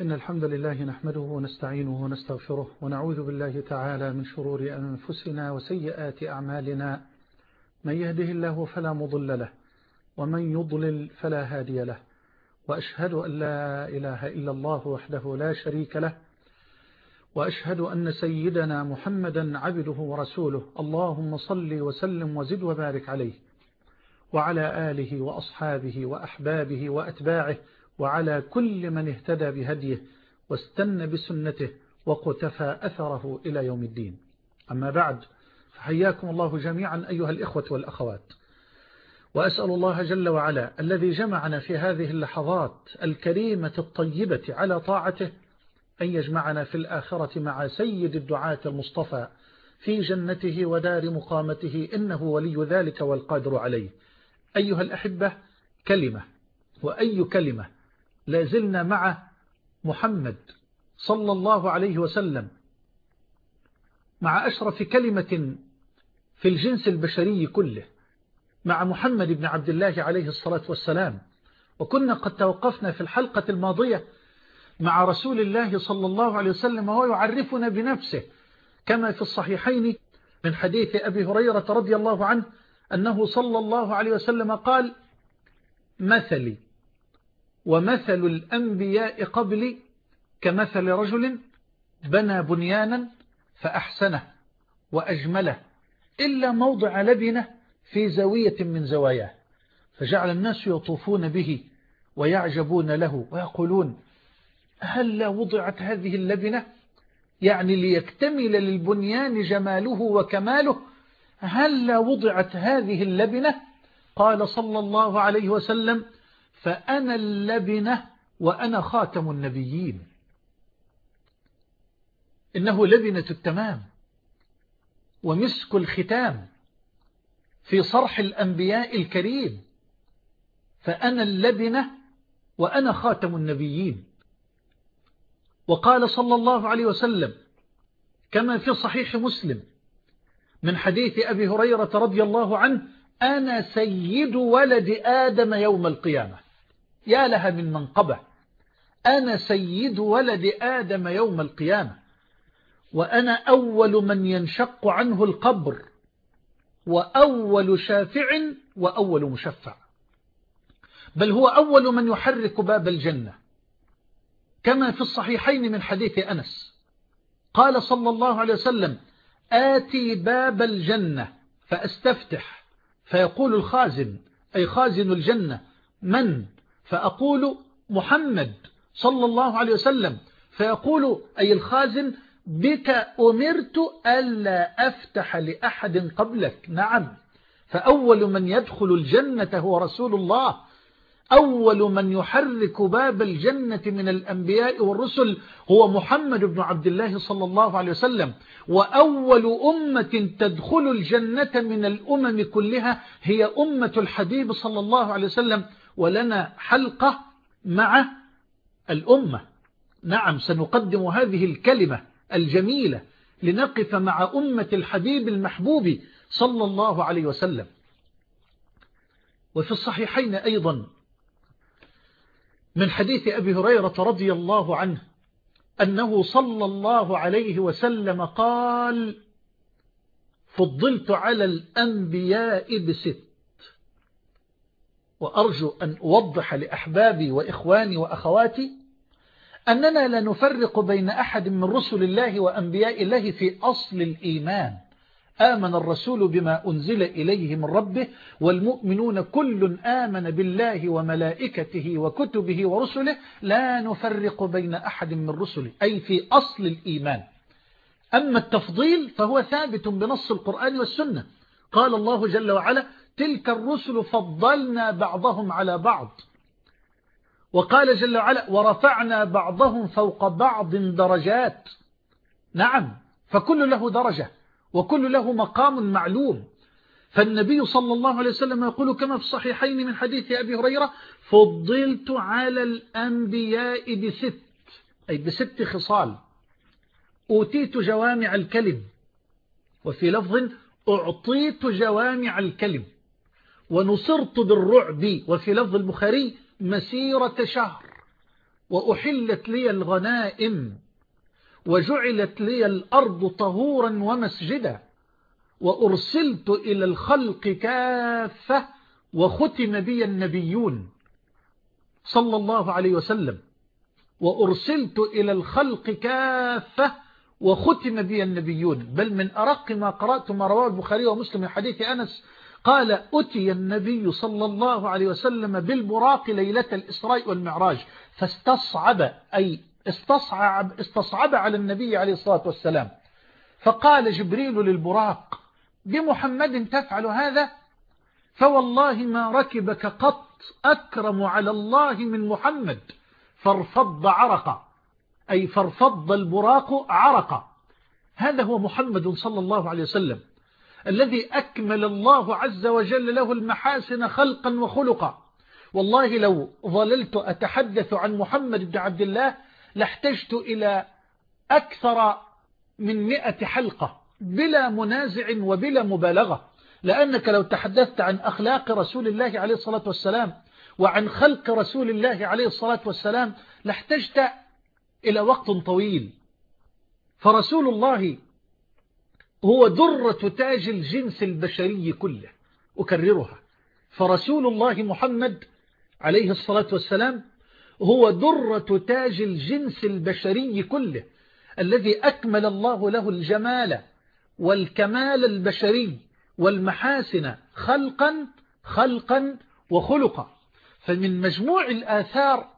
إن الحمد لله نحمده ونستعينه ونستغفره ونعوذ بالله تعالى من شرور أنفسنا وسيئات أعمالنا. من يهده الله فلا مضل له ومن يضلل فلا هادي له. وأشهد أن لا إله إلا الله وحده لا شريك له. وأشهد أن سيدنا محمدا عبده ورسوله. اللهم صل وسلم وزد وبارك عليه. وعلى آله وأصحابه وأحبابه وأتباعه وعلى كل من اهتدى بهديه واستنى بسنته وقتفى أثره إلى يوم الدين. أما بعد فحياكم الله جميعا أيها الإخوة والأخوات. وأسأل الله جل وعلا الذي جمعنا في هذه اللحظات الكريمة الطيبة على طاعته أن يجمعنا في الآخرة مع سيد الدعاة المصطفى في جنته ودار مقامته إنه ولي ذلك والقادر عليه. أيها الأحبة كلمة. وأي كلمة؟ لازلنا مع محمد صلى الله عليه وسلم مع أشرف كلمة في الجنس البشري كله مع محمد بن عبد الله عليه الصلاة والسلام. وكنا قد توقفنا في الحلقة الماضية مع رسول الله صلى الله عليه وسلم وهو يعرفنا بنفسه كما في الصحيحين من حديث أبي هريرة رضي الله عنه أنه صلى الله عليه وسلم قال مثلي. ومثل الأنبياء قبلي كمثل رجل بنى بنيانا فأحسنه وأجمله إلا موضع لبنة في زاوية من زواياه فجعل الناس يطوفون به ويعجبون له ويقولون هل وضعت هذه اللبنة؟ يعني ليكتمل للبنيان جماله وكماله. هل وضعت هذه اللبنة؟ قال صلى الله عليه وسلم فأنا اللبنة وأنا خاتم النبيين. إنه لبنة التمام ومسك الختام في صرح الأنبياء الكريم. فأنا اللبنة وأنا خاتم النبيين. وقال صلى الله عليه وسلم كما في صحيح مسلم من حديث أبي هريرة رضي الله عنه أنا سيد ولد آدم يوم القيامة. يا لها من منقبة. أنا سيد ولد آدم يوم القيامة وأنا أول من ينشق عنه القبر وأول شافع وأول مشفع. بل هو أول من يحرك باب الجنة. كما في الصحيحين من حديث أنس قال صلى الله عليه وسلم آتي باب الجنة فأستفتح. فيقول الخازن أي خازن الجنة من؟ فأقول محمد صلى الله عليه وسلم فيقول أي الخازن بك أمرت ألا أفتح لأحد قبلك. نعم. فأول من يدخل الجنة هو رسول الله. أول من يحرك باب الجنة من الأنبياء والرسل هو محمد بن عبد الله صلى الله عليه وسلم. وأول أمة تدخل الجنة من الأمم كلها هي أمة الحبيب صلى الله عليه وسلم. ولنا حلقة مع الأمة. نعم سنقدم هذه الكلمة الجميلة لنقف مع أمة الحبيب المحبوب صلى الله عليه وسلم. وفي الصحيحين أيضا من حديث أبي هريرة رضي الله عنه أنه صلى الله عليه وسلم قال فضلت على الأنبياء بست وأرجو أن أوضح لأحبابي وإخواني وأخواتي أننا لا نفرق بين أحد من رسل الله وأنبياء الله في أصل الإيمان. آمن الرسول بما أنزل إليه من ربه والمؤمنون كل آمن بالله وملائكته وكتبه ورسله. لا نفرق بين أحد من رسله أي في أصل الإيمان. أما التفضيل فهو ثابت بنص القرآن والسنة. قال الله جل وعلا تلك الرسل فضلنا بعضهم على بعض. وقال جل وعلا ورفعنا بعضهم فوق بعض درجات. نعم فكل له درجة وكل له مقام معلوم. فالنبي صلى الله عليه وسلم يقول كما في الصحيحين من حديث أبي هريرة فضلت على الأنبياء بست أي بست خصال. أوتيت جوامع الكلم وفي لفظ أعطيت جوامع الكلم. ونصرت بالرعب وفي لفظ البخاري مسيرة شهر وأحلت لي الغنائم وجعلت لي الأرض طهورا ومسجدا وأرسلت إلى الخلق كافة وختم بي النبيون صلى الله عليه وسلم وأرسلت إلى الخلق كافة وختم بي النبيون. بل من أرق ما قرأت ما رواه البخاري ومسلم من حديث أنس قال أتي النبي صلى الله عليه وسلم بالبراق ليلة الإسراء والمعراج فاستصعب أي استصعب, استصعب على النبي عليه الصلاة والسلام. فقال جبريل للبراق بمحمد تفعل هذا؟ فوالله ما ركبك قط أكرم على الله من محمد فارفض عرقا أي فارفض البراق عرقا هذا هو محمد صلى الله عليه وسلم. الذي أكمل الله عز وجل له المحاسن خلقا وخلقا. والله لو ظللت أتحدث عن محمد بن عبد الله لاحتجت إلى أكثر من مئة حلقة بلا منازع وبلا مبالغة. لأنك لو تحدثت عن أخلاق رسول الله عليه الصلاة والسلام وعن خلق رسول الله عليه الصلاة والسلام لاحتجت إلى وقت طويل. فرسول الله هو درة تاج الجنس البشري كله أكررها. فرسول الله محمد عليه الصلاة والسلام هو درة تاج الجنس البشري كله الذي أكمل الله له الجمال والكمال البشري والمحاسن خلقا خلقا وخلقا. فمن مجموع الآثار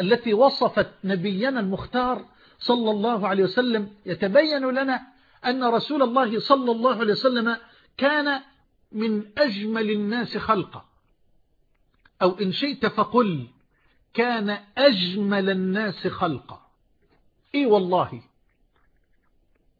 التي وصفت نبينا المختار صلى الله عليه وسلم يتبين لنا أن رسول الله صلى الله عليه وسلم كان من أجمل الناس خلقا. أو إن شئت فقل كان أجمل الناس خلقا. إي والله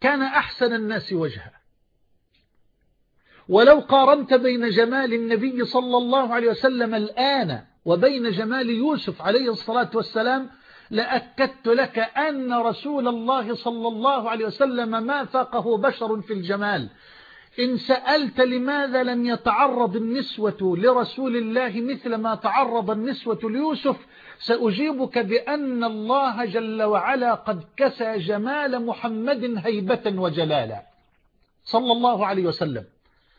كان أحسن الناس وجها. ولو قارنت بين جمال النبي صلى الله عليه وسلم الآن وبين جمال يوسف عليه الصلاة والسلام لأكدت لك أن رسول الله صلى الله عليه وسلم ما فاقه بشر في الجمال. إن سألت لماذا لم يتعرض النسوة لرسول الله مثل ما تعرض النسوة ليوسف سأجيبك بأن الله جل وعلا قد كسى جمال محمد هيبة وجلالا. صلى الله عليه وسلم.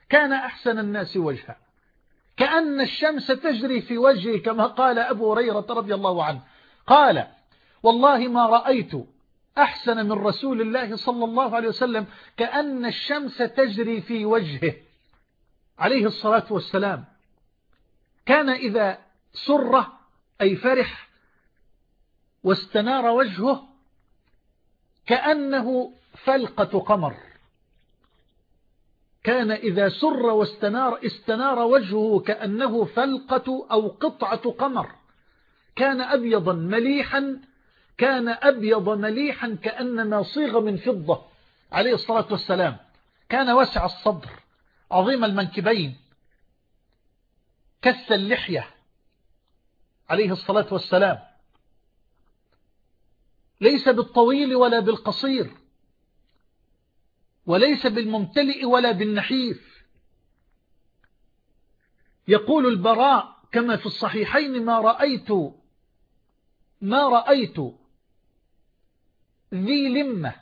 كان أحسن الناس وجها. كأن الشمس تجري في وجهه كما قال أبو هريرة رضي الله عنه. قال والله ما رأيت أحسن من رسول الله صلى الله عليه وسلم كأن الشمس تجري في وجهه. عليه الصلاة والسلام. كان إذا سر أي فرح واستنار وجهه كأنه فلقة قمر. كان إذا سر واستنار استنار وجهه كأنه فلقة أو قطعة قمر. كان أبيضا مليحا كان أبيض مليحا كأنما صيغ من فضة. عليه الصلاة والسلام. كان وسع الصدر. عظيم المنكبين. كث اللحية. عليه الصلاة والسلام. ليس بالطويل ولا بالقصير. وليس بالممتلئ ولا بالنحيف. يقول البراء كما في الصحيحين ما رأيت ما رأيت ذي لمة.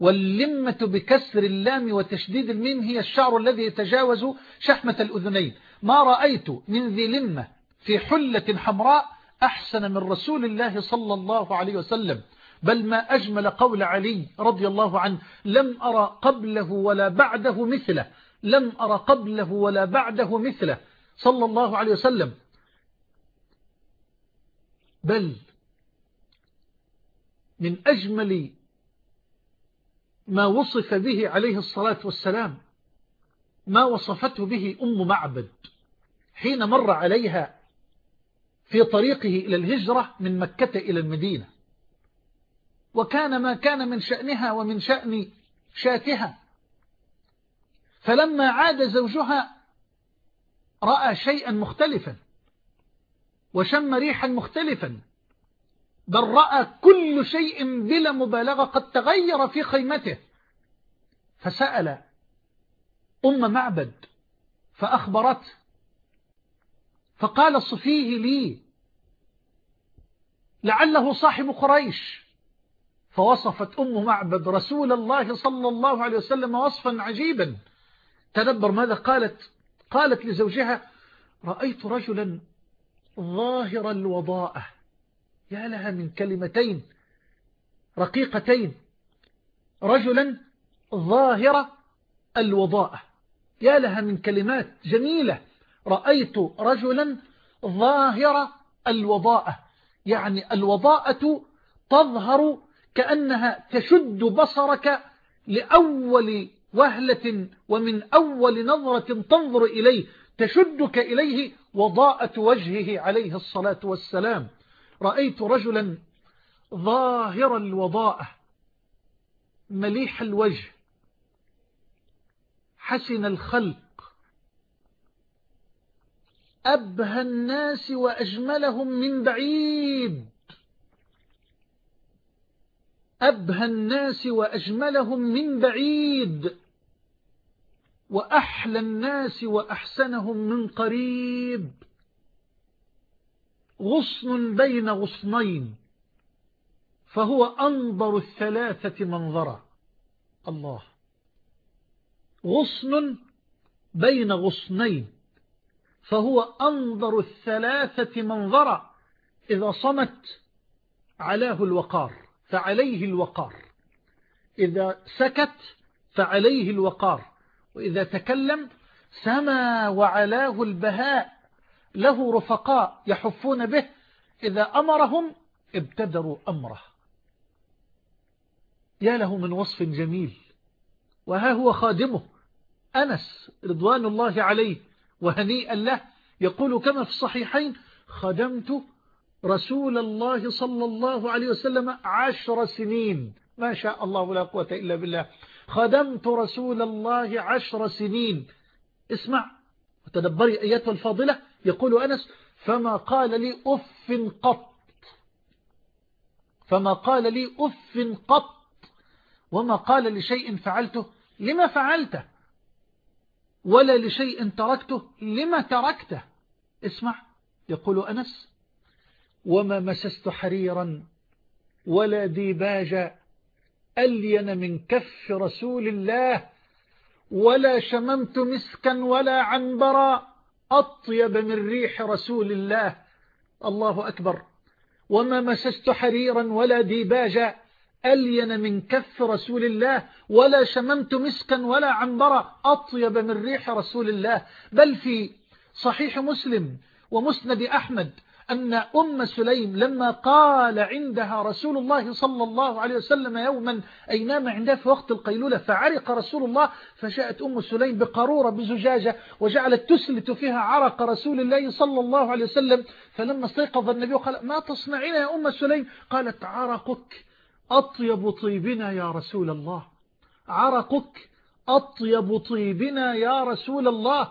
واللمة بكسر اللام وتشديد الميم هي الشعر الذي يتجاوز شحمة الأذنين. ما رأيت من ذي لمة في حلة حمراء أحسن من رسول الله صلى الله عليه وسلم. بل ما أجمل قول علي رضي الله عنه لم أرى قبله ولا بعده مثله. لم أرى قبله ولا بعده مثله صلى الله عليه وسلم. بل من أجمل ما وصف به عليه الصلاة والسلام ما وصفته به أم معبد حين مر عليها في طريقه إلى الهجرة من مكة إلى المدينة. وكان ما كان من شأنها ومن شأن شاتها. فلما عاد زوجها رأى شيئا مختلفا وشم ريحا مختلفا بل رأى كل شيء بلا مبالغة قد تغير في خيمته فسأل أم معبد فأخبرته فقال صفيه لي لعله صاحب قريش. فوصفت أم معبد رسول الله صلى الله عليه وسلم وصفا عجيبا. تدبر ماذا قالت؟ قالت لزوجها رأيت رجلا ظاهر الوضاءة. يا لها من كلمتين رقيقتين رجلا ظاهر الوضاءة يا لها من كلمات جميلة رأيت رجلا ظاهر الوضاءة يعني الوضاءة تظهر كأنها تشد بصرك لأول وهلة ومن أول نظرة تنظر إليه. تشدك إليه وضاءة وجهه عليه الصلاة والسلام. رأيت رجلا ظاهر الوضاءة مليح الوجه حسن الخلق. أبهى الناس وأجملهم من بعيد. أبهى الناس وأجملهم من بعيد. وأحلى الناس وأحسنهم من قريب. غصن بين غصنين فهو أنظر الثلاثة منظرا. الله. غصن بين غصنين فهو أنظر الثلاثة منظرا إذا صمت علاه الوقار فعليه الوقار. إذا سكت فعليه الوقار. وإذا تكلم سما وعلاه البهاء. له رفقاء يحفون به إذا أمرهم ابتدروا أمره. يا له من وصف جميل وها هو خادمه أنس رضوان الله عليه وهنيئا له يقول كما في الصحيحين خدمت رسول الله صلى الله عليه وسلم عشر سنين. ما شاء الله لا قوة إلا بالله. خدمت رسول الله عشر سنين. اسمع وتدبري أيتها الفاضلة. يقول أنس فما قال لي أف قط. فما قال لي أف قط. وما قال لشيء فعلته لما فعلته؟ ولا لشيء تركته لما تركته؟ اسمع يقول أنس وما مسست حريرا ولا ديباجا ألين من كف رسول الله ولا شممت مسكا ولا عنبرا. أطيب من ريح رسول الله. الله أكبر. وما مسست حريرا ولا ديباجا. ألين من كف رسول الله. ولا شممت مسكا ولا عنبرا أطيب من ريح رسول الله. بل في صحيح مسلم ومسند أحمد أن أم سليم لما قال عندها رسول الله صلى الله عليه وسلم يوما أي نام عندها في وقت القيلولة فعرق رسول الله فجاءت أم سليم بقارورة بزجاجة وجعلت تسلت فيها عرق رسول الله صلى الله عليه وسلم فلما استيقظ النبي قال ما تصنعين يا أم سليم؟ قالت عرقك أطيب طيبنا يا رسول الله عرقك أطيب طيبنا يا رسول الله.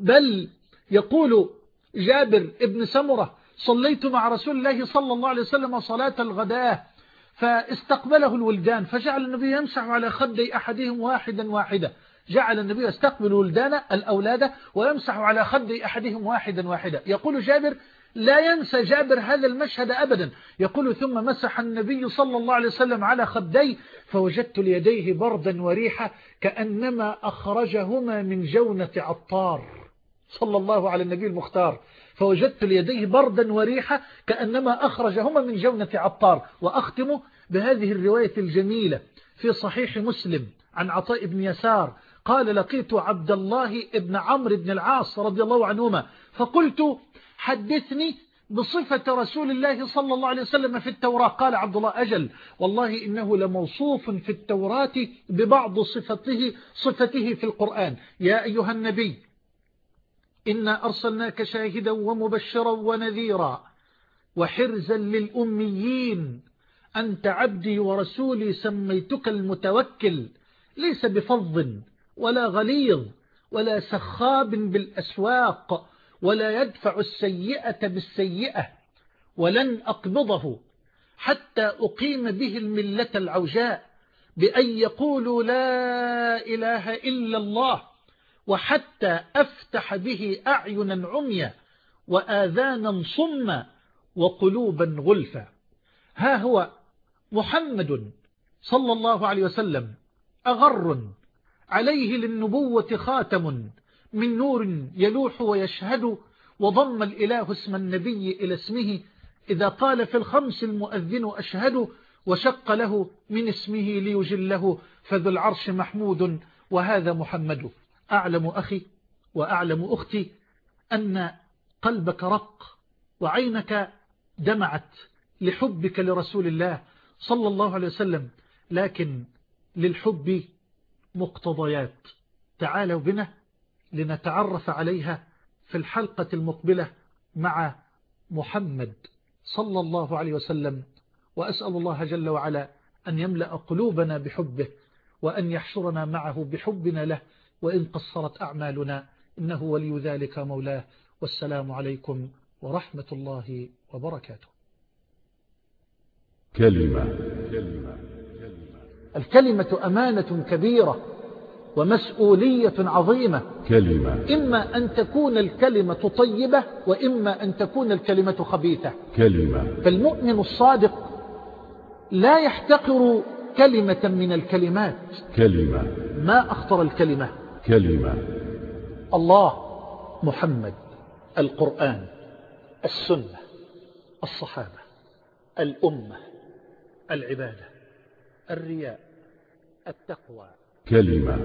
بل يقول جابر ابن سمرة صليت مع رسول الله صلى الله عليه وسلم صلاة الغداء فاستقبله الولدان فجعل النبي يمسح على خدي أحدهم واحدا واحدا. جعل النبي يستقبل الولدان الأولاد ويمسح على خدي أحدهم واحدا واحدا. يقول جابر لا ينسى جابر هذا المشهد أبدا. يقول ثم مسح النبي صلى الله عليه وسلم على خدي فوجدت ليديه بردا وريحة كأنما أخرجهما من جونة عطار. صلى الله على النبي المختار. فوجدت ليديه بردا وريحة كأنما أخرجهما من جونة عطار وأختم بهذه الرواية الجميلة في صحيح مسلم عن عطاء بن يسار قال لقيت عبد الله بن عمرو بن العاص رضي الله عنهما فقلت حدثني بصفة رسول الله صلى الله عليه وسلم في التوراة. قال عبد الله أجل والله إنه لموصوف في التوراة ببعض صفته, صفته في القرآن. يا أيها النبي إنا أرسلناك شاهدا ومبشرا ونذيرا وحرزا للأميين أنت عبدي ورسولي سميتك المتوكل ليس بفظ ولا غليظ ولا سخاب بالأسواق ولا يدفع السيئة بالسيئة ولن أقبضه حتى أقيم به الملة العوجاء بأن يقولوا لا إله إلا الله وحتى أفتح به أعينا عميا وآذانا صما وقلوبا غلفا. ها هو محمد صلى الله عليه وسلم أغر عليه للنبوة خاتم من نور يلوح ويشهد وضم الإله اسم النبي إلى اسمه إذا قال في الخمس المؤذن أشهد وشق له من اسمه ليجله فذو العرش محمود وهذا محمد. أعلم أخي وأعلم أختي أن قلبك رق وعينك دمعت لحبك لرسول الله صلى الله عليه وسلم لكن للحب مقتضيات. تعالوا بنا لنتعرف عليها في الحلقة المقبلة مع محمد صلى الله عليه وسلم. وأسأل الله جل وعلا أن يملأ قلوبنا بحبه وأن يحشرنا معه بحبنا له وإن قصرت أعمالنا إنه ولي ذلك مولاه والسلام عليكم ورحمة الله وبركاته. كلمة. الكلمة أمانة كبيرة ومسؤولية عظيمة. كلمة. إما أن تكون الكلمة طيبة وإما أن تكون الكلمة خبيثة. كلمة. فالمؤمن الصادق لا يحتقر كلمة من الكلمات. كلمة. ما أخطر الكلمة؟ كلمة. الله محمد القرآن السنة الصحابة الأمة العبادة الرياء التقوى. كلمة.